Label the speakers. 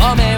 Speaker 1: lawman.